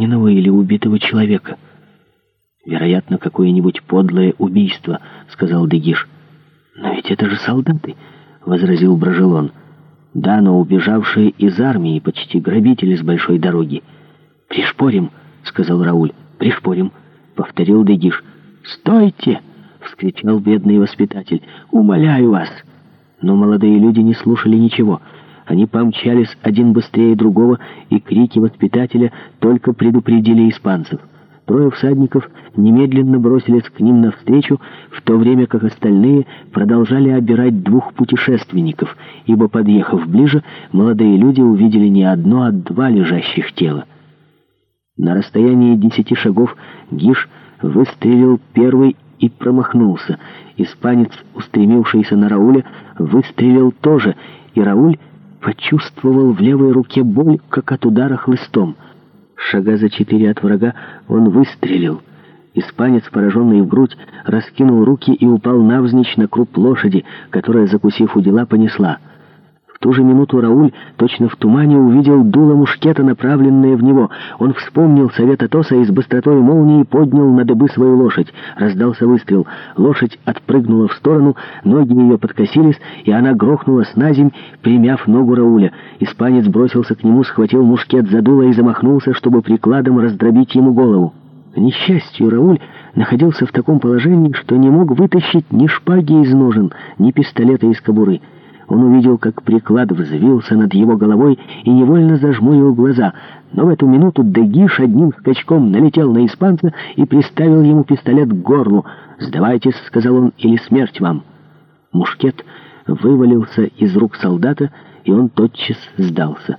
раненого или убитого человека. «Вероятно, какое-нибудь подлое убийство», — сказал Дегиш. «Но ведь это же солдаты», — возразил Брожелон. «Да, но убежавшие из армии, почти грабители с большой дороги». «Пришпорим», — сказал Рауль. «Пришпорим», — повторил Дегиш. «Стойте!» — вскричал бедный воспитатель. «Умоляю вас!» Но молодые люди не слушали ничего — они помчались один быстрее другого, и крики воспитателя только предупредили испанцев. Трое всадников немедленно бросились к ним навстречу, в то время как остальные продолжали обирать двух путешественников, ибо, подъехав ближе, молодые люди увидели не одно, а два лежащих тела. На расстоянии десяти шагов Гиш выстрелил первый и промахнулся. Испанец, устремившийся на Рауля, выстрелил тоже, и Рауль почувствовал в левой руке боль, как от удара хлыстом. Шага за четыре от врага он выстрелил. Испанец, пораженный в грудь, раскинул руки и упал навзничь на круп лошади, которая, закусив у дела, понесла — ту же минуту Рауль точно в тумане увидел дуло мушкета, направленное в него. Он вспомнил совет Атоса и с быстротой молнии поднял на дыбы свою лошадь. Раздался выстрел. Лошадь отпрыгнула в сторону, ноги ее подкосились, и она грохнулась на земь, примяв ногу Рауля. Испанец бросился к нему, схватил мушкет за дуло и замахнулся, чтобы прикладом раздробить ему голову. К несчастью, Рауль находился в таком положении, что не мог вытащить ни шпаги из ножен, ни пистолета из кобуры. Он увидел, как приклад взвился над его головой и невольно зажмурил глаза. Но в эту минуту Дегиш одним скачком налетел на испанца и приставил ему пистолет к горлу. «Сдавайтесь», — сказал он, — «или смерть вам». Мушкет вывалился из рук солдата, и он тотчас сдался.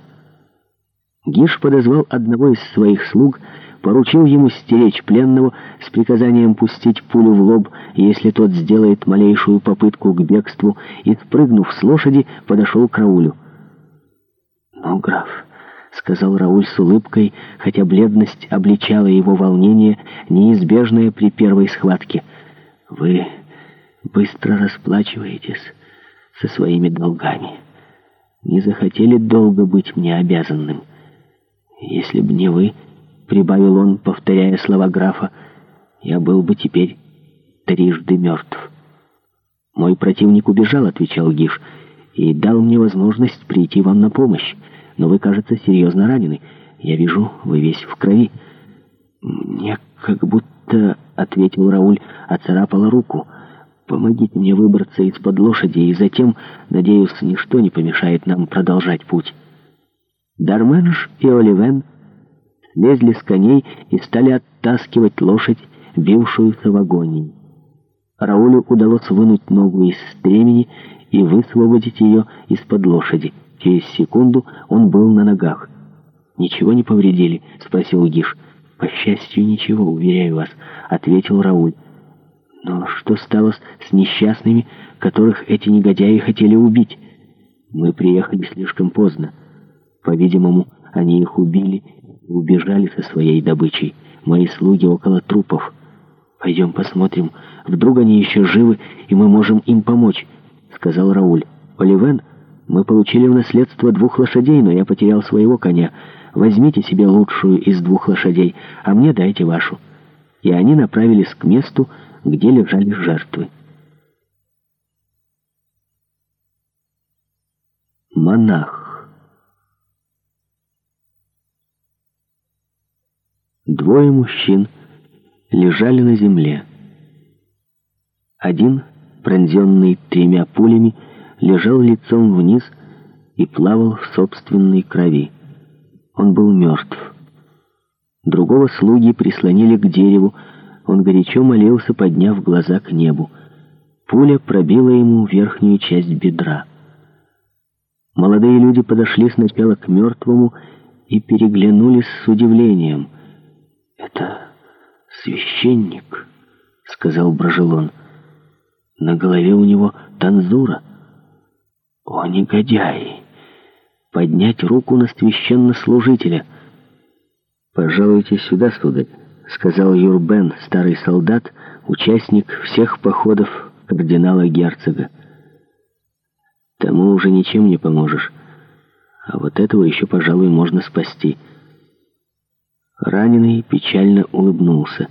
Гиш подозвал одного из своих слуг поручил ему стеречь пленного с приказанием пустить пулю в лоб, если тот сделает малейшую попытку к бегству, и, спрыгнув с лошади, подошел к Раулю. «Ну, граф», — сказал Рауль с улыбкой, хотя бледность обличала его волнение, неизбежное при первой схватке. «Вы быстро расплачиваетесь со своими долгами. Не захотели долго быть мне обязанным. Если б не вы...» прибавил он, повторяя слова графа, я был бы теперь трижды мертв. «Мой противник убежал», — отвечал Гиш, — «и дал мне возможность прийти вам на помощь. Но вы, кажется, серьезно ранены. Я вижу, вы весь в крови». «Мне как будто», — ответил Рауль, — «оцарапала руку. Помогите мне выбраться из-под лошади, и затем, надеюсь, ничто не помешает нам продолжать путь». Дарменш и Оливен — лезли с коней и стали оттаскивать лошадь, бившуюся в агонии. Раулю удалось вынуть ногу из стремени и высвободить ее из-под лошади. Через секунду он был на ногах. «Ничего не повредили?» — спросил Гиш. «По счастью, ничего, уверяю вас», — ответил Рауль. «Но что стало с несчастными, которых эти негодяи хотели убить? Мы приехали слишком поздно. По-видимому, они их убили убежали со своей добычей. Мои слуги около трупов. Пойдем посмотрим. Вдруг они еще живы, и мы можем им помочь», — сказал Рауль. «Оливен, мы получили в наследство двух лошадей, но я потерял своего коня. Возьмите себе лучшую из двух лошадей, а мне дайте вашу». И они направились к месту, где лежали жертвы. Монах. Двое мужчин лежали на земле. Один, пронзенный тремя пулями, лежал лицом вниз и плавал в собственной крови. Он был мертв. Другого слуги прислонили к дереву, он горячо молился, подняв глаза к небу. Пуля пробила ему верхнюю часть бедра. Молодые люди подошли сначала к мертвому и переглянулись с удивлением — «Это священник», — сказал Брожелон. «На голове у него танзура». «О, негодяй! Поднять руку на священнослужителя!» «Пожалуйте сюда, сударь», — сказал Юрбен, старый солдат, участник всех походов кардинала-герцога. «Тому уже ничем не поможешь, а вот этого еще, пожалуй, можно спасти». Раненый печально улыбнулся.